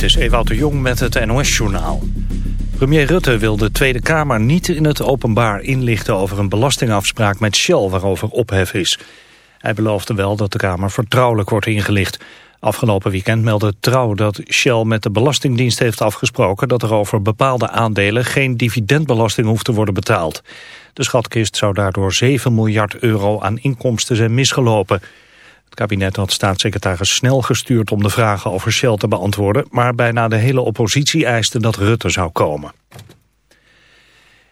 Dit is Ewout de Jong met het NOS-journaal. Premier Rutte wil de Tweede Kamer niet in het openbaar inlichten... over een belastingafspraak met Shell waarover ophef is. Hij beloofde wel dat de Kamer vertrouwelijk wordt ingelicht. Afgelopen weekend meldde Trouw dat Shell met de Belastingdienst heeft afgesproken... dat er over bepaalde aandelen geen dividendbelasting hoeft te worden betaald. De schatkist zou daardoor 7 miljard euro aan inkomsten zijn misgelopen... Kabinet had staatssecretaris Snel gestuurd om de vragen over Shell te beantwoorden, maar bijna de hele oppositie eiste dat Rutte zou komen.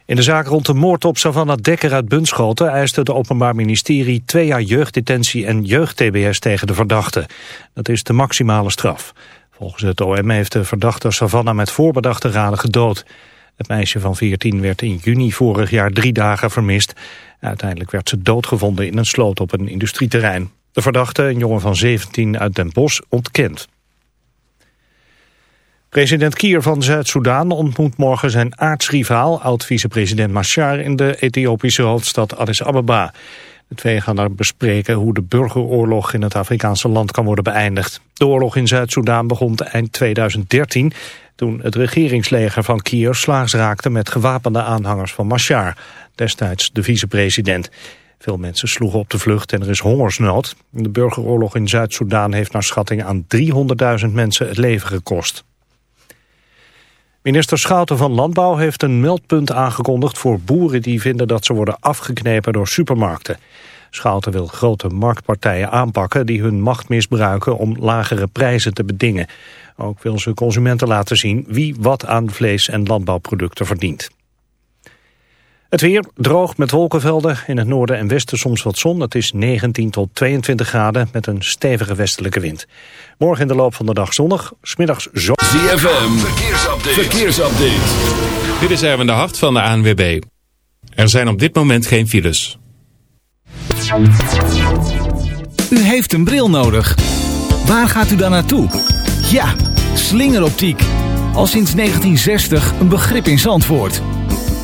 In de zaak rond de moord op Savannah Dekker uit Bunschoten eiste het Openbaar Ministerie twee jaar jeugddetentie en jeugd-TBS tegen de verdachte. Dat is de maximale straf. Volgens het OM heeft de verdachte Savannah met voorbedachte raden gedood. Het meisje van 14 werd in juni vorig jaar drie dagen vermist. Uiteindelijk werd ze doodgevonden in een sloot op een industrieterrein. De verdachte, een jongen van 17 uit Den Bosch, ontkent. President Kier van Zuid-Soedan ontmoet morgen zijn aartsrivaal... oud-vicepresident Machar in de Ethiopische hoofdstad Addis Ababa. De twee gaan daar bespreken hoe de burgeroorlog in het Afrikaanse land kan worden beëindigd. De oorlog in Zuid-Soedan begon eind 2013... toen het regeringsleger van Kier slaags raakte met gewapende aanhangers van Machar... destijds de vicepresident. Veel mensen sloegen op de vlucht en er is hongersnood. De burgeroorlog in Zuid-Soedan heeft naar schatting aan 300.000 mensen het leven gekost. Minister Schouten van Landbouw heeft een meldpunt aangekondigd voor boeren die vinden dat ze worden afgeknepen door supermarkten. Schouten wil grote marktpartijen aanpakken die hun macht misbruiken om lagere prijzen te bedingen. Ook wil ze consumenten laten zien wie wat aan vlees- en landbouwproducten verdient. Het weer droog met wolkenvelden. In het noorden en westen soms wat zon. Het is 19 tot 22 graden met een stevige westelijke wind. Morgen in de loop van de dag zonnig. Smiddags zo. ZFM. Verkeersupdate. Verkeersupdate. Dit is Erwin de Hart van de ANWB. Er zijn op dit moment geen files. U heeft een bril nodig. Waar gaat u dan naartoe? Ja, slingeroptiek. Al sinds 1960 een begrip in Zandvoort.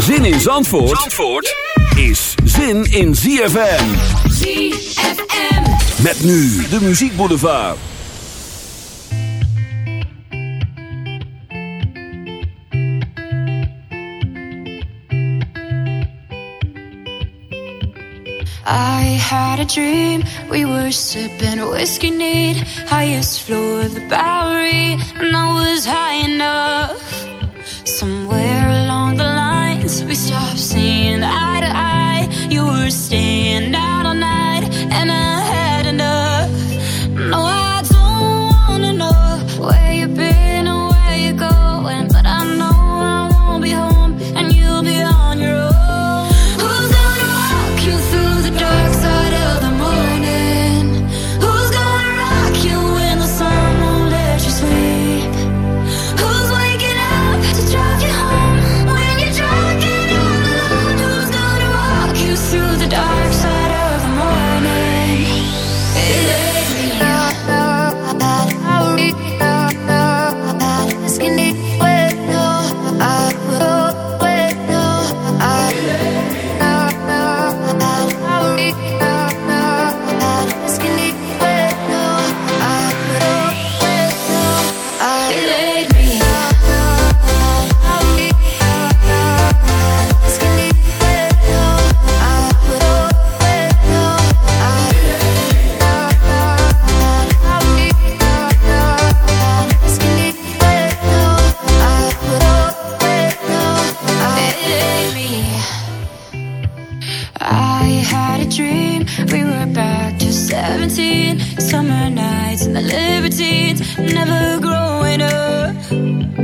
Zin in Zandvoort, Zandvoort is zin in ZFM. ZFM. Met nu de Muziek Boulevard. I had a dream, we were sipping whiskey neat, highest floor of the Bowery, and I was high enough. Somewhere we stopped seeing Bye.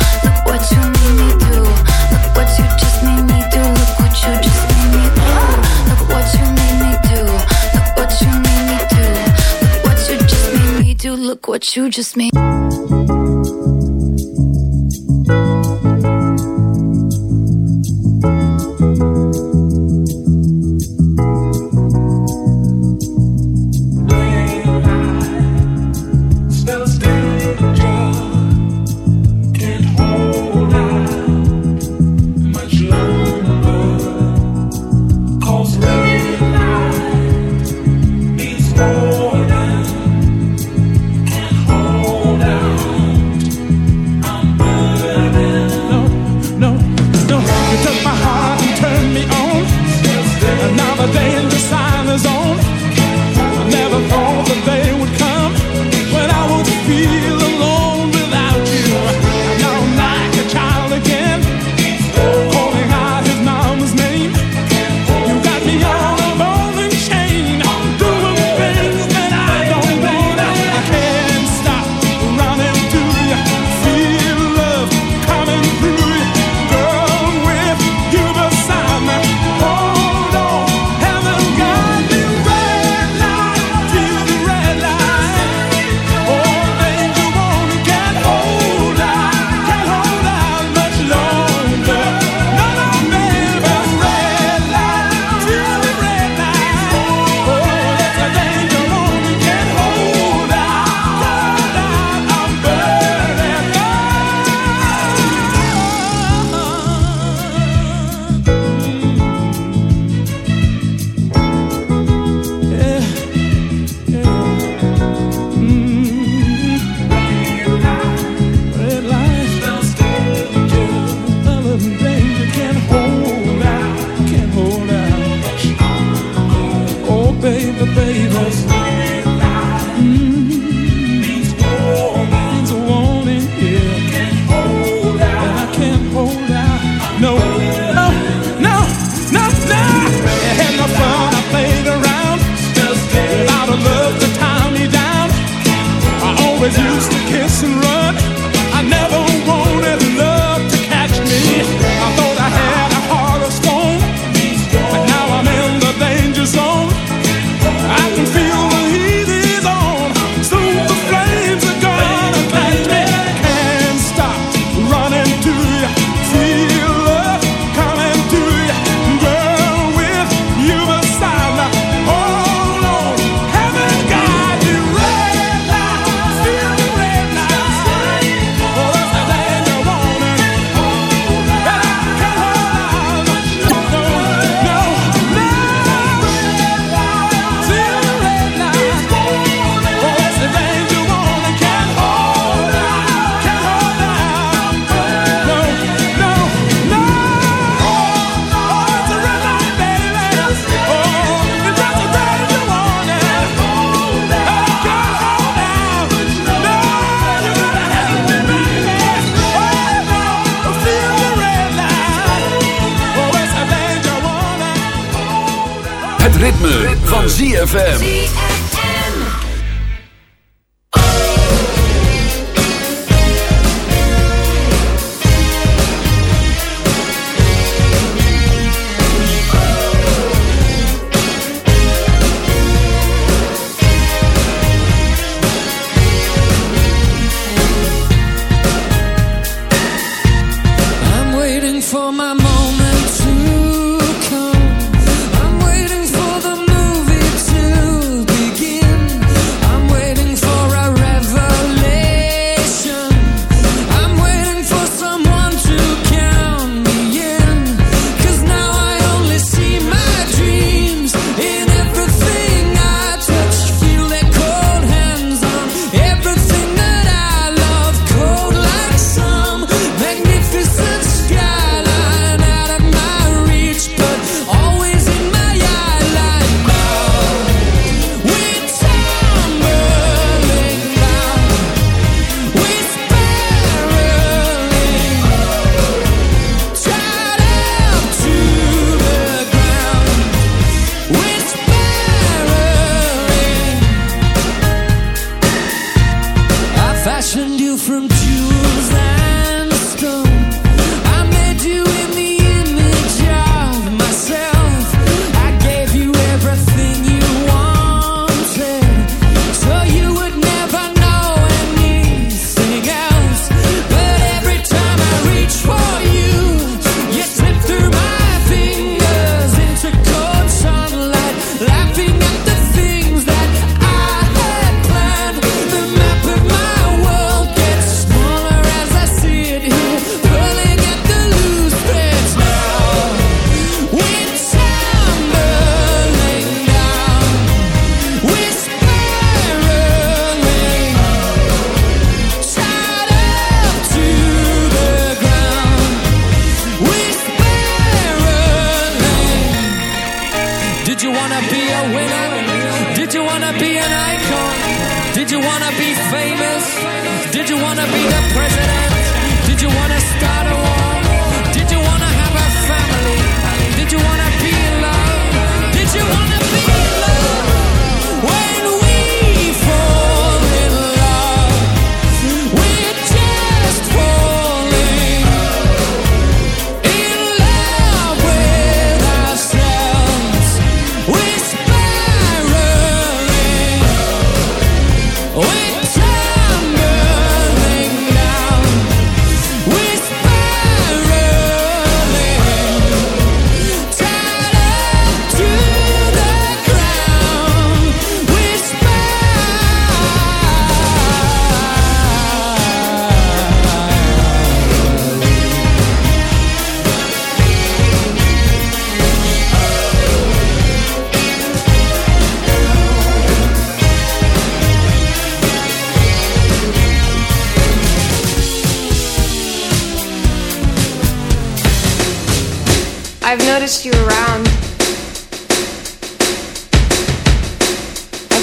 What you just made.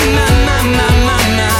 My, my, my, my, my,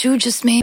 you just made.